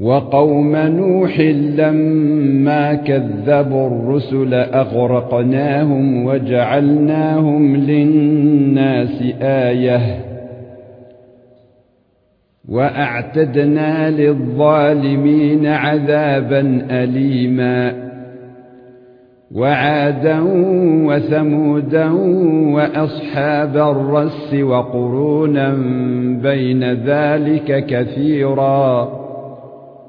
وقوم نوح لما كذبوا الرسل أغرقناهم وجعلناهم للناس آية وأعتدنا للظالمين عذابا أليما وعادا وثمودا وأصحاب الرس وقرونا بين ذلك كثيرا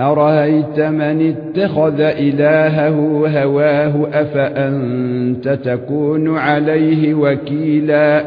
أرأيت من اتخذ إلهه هواه أفأنت تكون عليه وكيلا